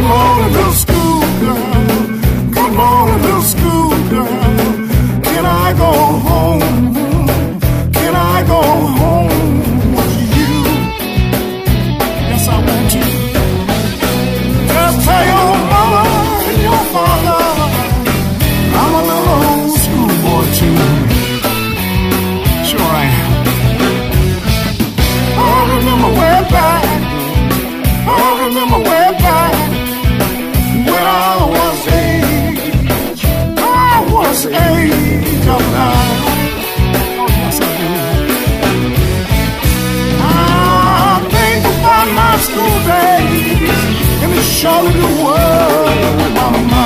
Morning, little school and the world.